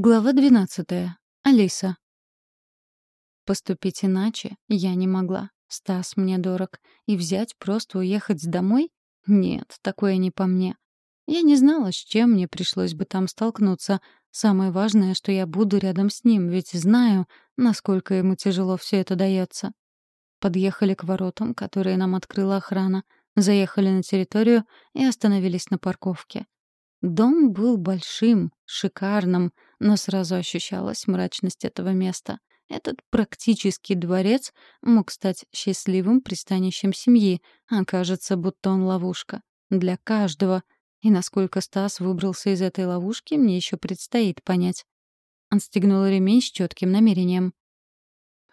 Глава 12. Алиса. Поступить иначе я не могла. Стас мне дорог. И взять просто уехать домой? Нет, такое не по мне. Я не знала, с чем мне пришлось бы там столкнуться. Самое важное, что я буду рядом с ним, ведь знаю, насколько ему тяжело все это дается. Подъехали к воротам, которые нам открыла охрана, заехали на территорию и остановились на парковке. Дом был большим, шикарным, но сразу ощущалась мрачность этого места. Этот практический дворец мог стать счастливым пристанищем семьи, а кажется, будто он ловушка. Для каждого. И насколько Стас выбрался из этой ловушки, мне еще предстоит понять. Он стегнул ремень с четким намерением.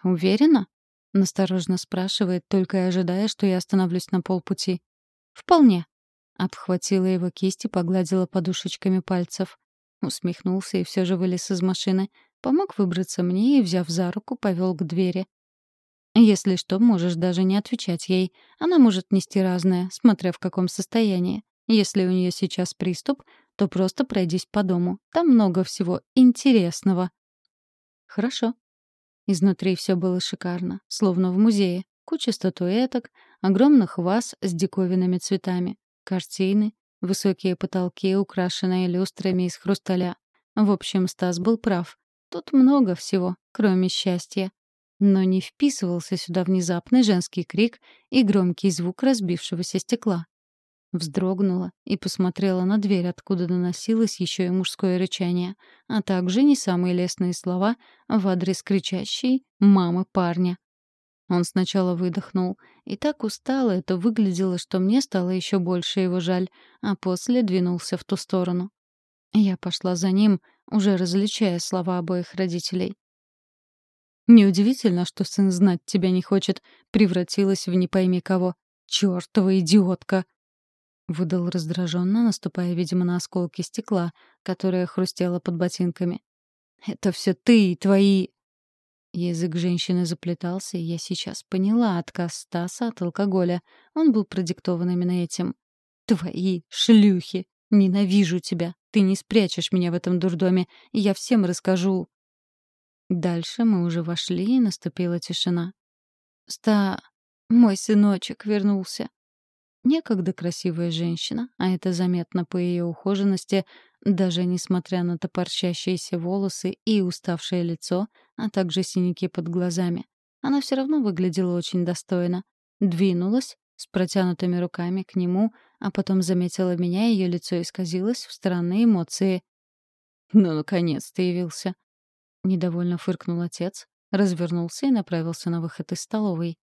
«Уверена?» — насторожно спрашивает, только и ожидая, что я остановлюсь на полпути. «Вполне», Обхватила его кисть и погладила подушечками пальцев. Усмехнулся и все же вылез из машины. Помог выбраться мне и, взяв за руку, повел к двери. «Если что, можешь даже не отвечать ей. Она может нести разное, смотря в каком состоянии. Если у нее сейчас приступ, то просто пройдись по дому. Там много всего интересного». «Хорошо». Изнутри все было шикарно, словно в музее. Куча статуэток, огромных ваз с диковинными цветами. Картины, высокие потолки, украшенные люстрами из хрусталя. В общем, Стас был прав. Тут много всего, кроме счастья. Но не вписывался сюда внезапный женский крик и громкий звук разбившегося стекла. Вздрогнула и посмотрела на дверь, откуда доносилось еще и мужское рычание, а также не самые лестные слова в адрес кричащей мамы парня. Он сначала выдохнул, и так устало это выглядело, что мне стало еще больше его жаль, а после двинулся в ту сторону. Я пошла за ним, уже различая слова обоих родителей. «Неудивительно, что сын знать тебя не хочет, превратилась в не пойми кого. Чёртова идиотка!» Выдал раздраженно, наступая, видимо, на осколки стекла, которое хрустело под ботинками. «Это все ты и твои...» Язык женщины заплетался, и я сейчас поняла отказ Стаса от алкоголя. Он был продиктован именно этим. «Твои шлюхи! Ненавижу тебя! Ты не спрячешь меня в этом дурдоме, и я всем расскажу!» Дальше мы уже вошли, и наступила тишина. «Ста... мой сыночек вернулся!» Некогда красивая женщина, а это заметно по ее ухоженности, даже несмотря на топорщащиеся волосы и уставшее лицо, а также синяки под глазами. Она все равно выглядела очень достойно. Двинулась с протянутыми руками к нему, а потом заметила меня, ее лицо исказилось в странные эмоции. «Ну, наконец-то явился!» Недовольно фыркнул отец, развернулся и направился на выход из столовой.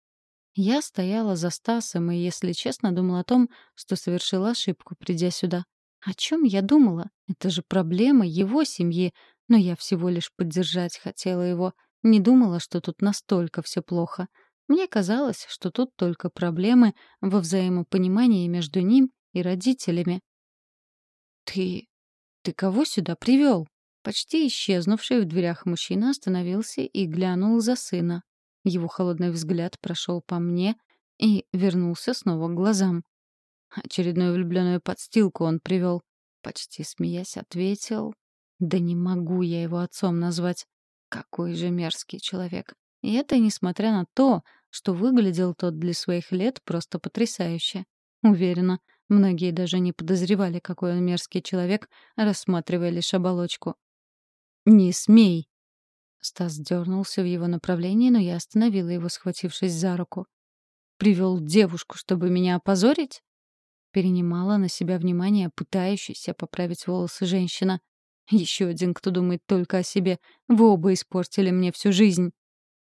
Я стояла за Стасом и, если честно, думала о том, что совершила ошибку, придя сюда. О чем я думала? Это же проблема его семьи, но я всего лишь поддержать хотела его. Не думала, что тут настолько все плохо. Мне казалось, что тут только проблемы во взаимопонимании между ним и родителями. «Ты... ты кого сюда привел?» Почти исчезнувший в дверях мужчина остановился и глянул за сына. Его холодный взгляд прошел по мне и вернулся снова к глазам. Очередную влюбленную подстилку он привел. Почти смеясь, ответил. «Да не могу я его отцом назвать. Какой же мерзкий человек. И это несмотря на то, что выглядел тот для своих лет просто потрясающе. Уверена, многие даже не подозревали, какой он мерзкий человек, рассматривая лишь оболочку. «Не смей!» Стас дернулся в его направлении, но я остановила его, схватившись за руку. «Привел девушку, чтобы меня опозорить?» Перенимала на себя внимание пытающаяся поправить волосы женщина. «Еще один, кто думает только о себе. Вы оба испортили мне всю жизнь!»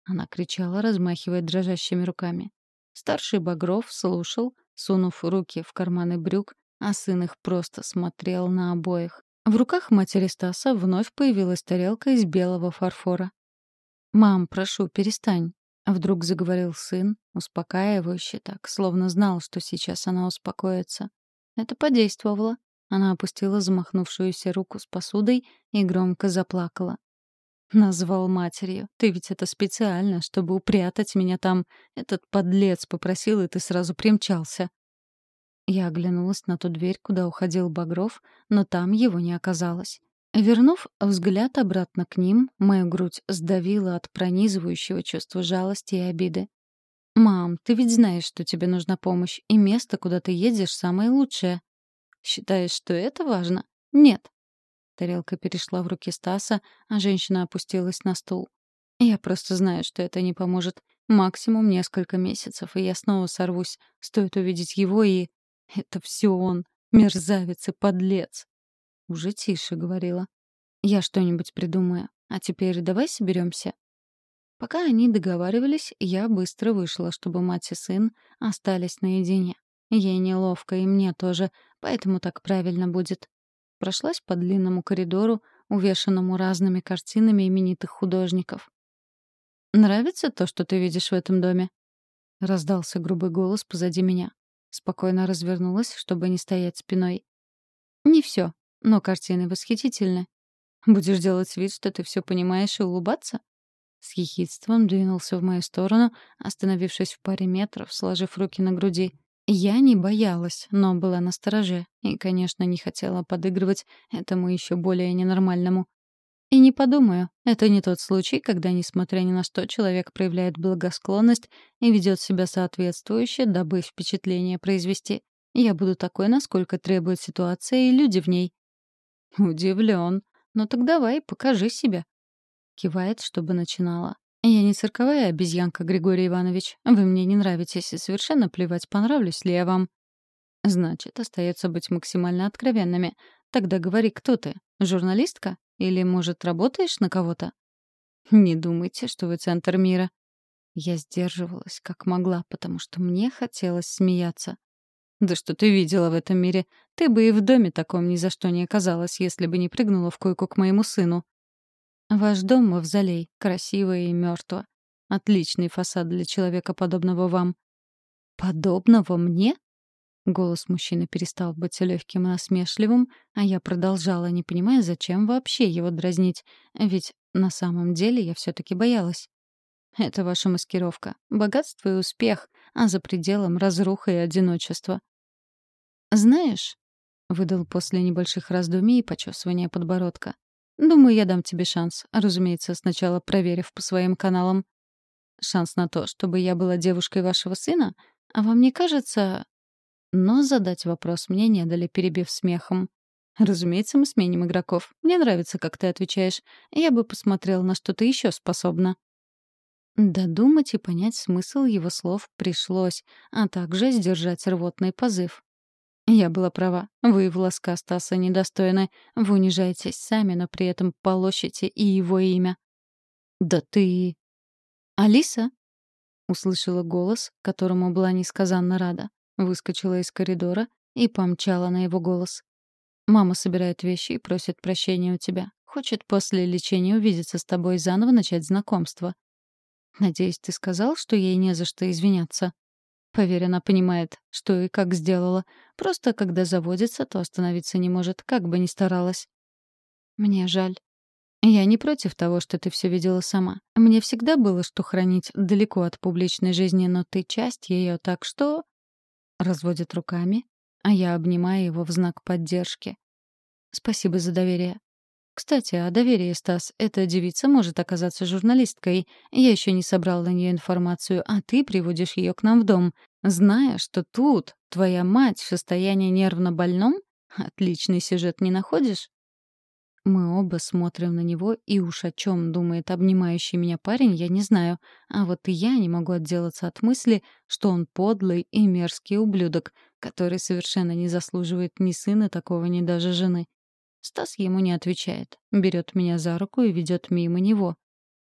Она кричала, размахивая дрожащими руками. Старший Багров слушал, сунув руки в карманы брюк, а сын их просто смотрел на обоих. В руках матери Стаса вновь появилась тарелка из белого фарфора. «Мам, прошу, перестань», — вдруг заговорил сын, успокаивающе так, словно знал, что сейчас она успокоится. Это подействовало. Она опустила замахнувшуюся руку с посудой и громко заплакала. Назвал матерью. Ты ведь это специально, чтобы упрятать меня там. Этот подлец попросил, и ты сразу примчался. Я оглянулась на ту дверь, куда уходил Багров, но там его не оказалось. Вернув взгляд обратно к ним, мою грудь сдавила от пронизывающего чувства жалости и обиды. «Мам, ты ведь знаешь, что тебе нужна помощь, и место, куда ты едешь, самое лучшее. Считаешь, что это важно? Нет». Тарелка перешла в руки Стаса, а женщина опустилась на стул. «Я просто знаю, что это не поможет. Максимум несколько месяцев, и я снова сорвусь. Стоит увидеть его, и... Это все он. Мерзавец и подлец. Уже тише говорила. Я что-нибудь придумаю. А теперь давай соберемся. Пока они договаривались, я быстро вышла, чтобы мать и сын остались наедине. Ей неловко, и мне тоже, поэтому так правильно будет. Прошлась по длинному коридору, увешанному разными картинами именитых художников. «Нравится то, что ты видишь в этом доме?» Раздался грубый голос позади меня. Спокойно развернулась, чтобы не стоять спиной. «Не все, но картины восхитительны. Будешь делать вид, что ты все понимаешь, и улыбаться?» С ехидством двинулся в мою сторону, остановившись в паре метров, сложив руки на груди. Я не боялась, но была настороже и, конечно, не хотела подыгрывать этому еще более ненормальному. И не подумаю, это не тот случай, когда, несмотря ни на что, человек проявляет благосклонность и ведет себя соответствующе, дабы впечатление произвести. Я буду такой, насколько требует ситуация и люди в ней. Удивлен. Ну так давай, покажи себя. Кивает, чтобы начинала. Я не цирковая обезьянка, Григорий Иванович. Вы мне не нравитесь, и совершенно плевать, понравлюсь ли я вам. Значит, остается быть максимально откровенными. Тогда говори, кто ты? Журналистка? Или, может, работаешь на кого-то? Не думайте, что вы центр мира. Я сдерживалась как могла, потому что мне хотелось смеяться. Да что ты видела в этом мире? Ты бы и в доме таком ни за что не оказалась, если бы не прыгнула в койку к моему сыну. Ваш дом — мавзолей, красиво и мертво. Отличный фасад для человека, подобного вам. Подобного мне? Голос мужчины перестал быть легким и насмешливым, а я продолжала, не понимая, зачем вообще его дразнить. Ведь на самом деле я все-таки боялась. Это ваша маскировка. Богатство и успех, а за пределом разруха и одиночество. «Знаешь», — выдал после небольших раздумий и почесывания подбородка, «думаю, я дам тебе шанс, разумеется, сначала проверив по своим каналам. Шанс на то, чтобы я была девушкой вашего сына? А вам не кажется...» Но задать вопрос мне не дали, перебив смехом. «Разумеется, мы сменим игроков. Мне нравится, как ты отвечаешь. Я бы посмотрел, на что ты еще способна». Додумать и понять смысл его слов пришлось, а также сдержать рвотный позыв. Я была права. Вы в ласка Стаса недостойны. Вы унижаетесь сами, но при этом полощите и его имя. «Да ты...» «Алиса?» — услышала голос, которому была несказанно рада. Выскочила из коридора и помчала на его голос. «Мама собирает вещи и просит прощения у тебя. Хочет после лечения увидеться с тобой и заново начать знакомство. Надеюсь, ты сказал, что ей не за что извиняться?» Поверь, она понимает, что и как сделала. Просто когда заводится, то остановиться не может, как бы ни старалась. Мне жаль. Я не против того, что ты все видела сама. Мне всегда было что хранить далеко от публичной жизни, но ты часть ее, так что... Разводит руками, а я обнимаю его в знак поддержки. Спасибо за доверие. Кстати, о доверии, Стас. Эта девица может оказаться журналисткой. Я еще не собрал на нее информацию, а ты приводишь ее к нам в дом. Зная, что тут твоя мать в состоянии нервно больном? Отличный сюжет не находишь? Мы оба смотрим на него, и уж о чем думает обнимающий меня парень, я не знаю. А вот и я не могу отделаться от мысли, что он подлый и мерзкий ублюдок, который совершенно не заслуживает ни сына такого, ни даже жены. Стас ему не отвечает, берет меня за руку и ведет мимо него.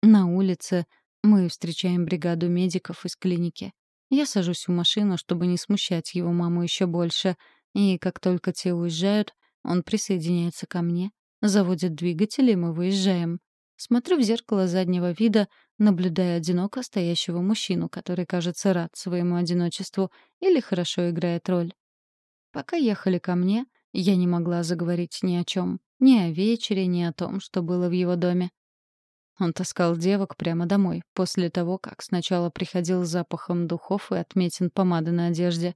На улице мы встречаем бригаду медиков из клиники. Я сажусь в машину, чтобы не смущать его маму еще больше, и как только те уезжают, он присоединяется ко мне, заводит двигатель, и мы выезжаем. Смотрю в зеркало заднего вида, наблюдая одиноко стоящего мужчину, который, кажется, рад своему одиночеству или хорошо играет роль. Пока ехали ко мне, я не могла заговорить ни о чем, ни о вечере, ни о том, что было в его доме. Он таскал девок прямо домой, после того, как сначала приходил запахом духов и отметин помады на одежде.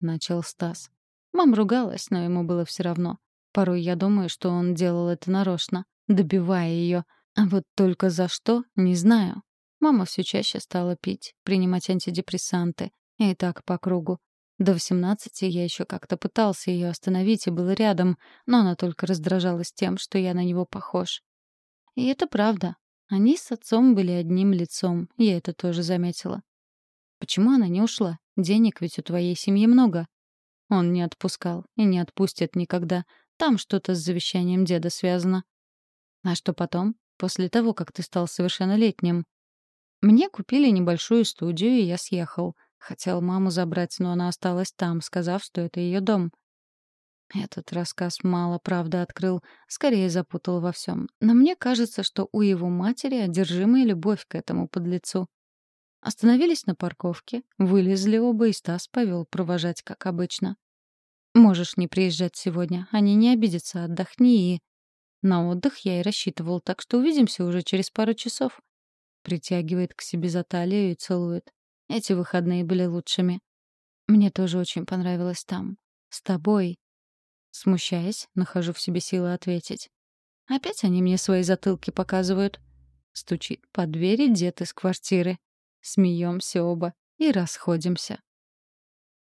Начал Стас. Мам ругалась, но ему было все равно. Порой я думаю, что он делал это нарочно, добивая ее. А вот только за что — не знаю. Мама все чаще стала пить, принимать антидепрессанты. И так по кругу. До 18 я еще как-то пытался ее остановить и был рядом, но она только раздражалась тем, что я на него похож. И это правда. Они с отцом были одним лицом, я это тоже заметила. Почему она не ушла? Денег ведь у твоей семьи много. Он не отпускал и не отпустит никогда. Там что-то с завещанием деда связано. А что потом? После того, как ты стал совершеннолетним? Мне купили небольшую студию, и я съехал — Хотел маму забрать, но она осталась там, сказав, что это ее дом. Этот рассказ мало правда открыл, скорее запутал во всем. Но мне кажется, что у его матери одержимая любовь к этому подлецу. Остановились на парковке, вылезли оба, и Стас повел провожать, как обычно. «Можешь не приезжать сегодня, они не обидятся, отдохни и...» На отдых я и рассчитывал, так что увидимся уже через пару часов. Притягивает к себе за талию и целует. Эти выходные были лучшими. Мне тоже очень понравилось там. С тобой. Смущаясь, нахожу в себе силы ответить. Опять они мне свои затылки показывают. Стучит по двери дед из квартиры. Смеемся оба и расходимся.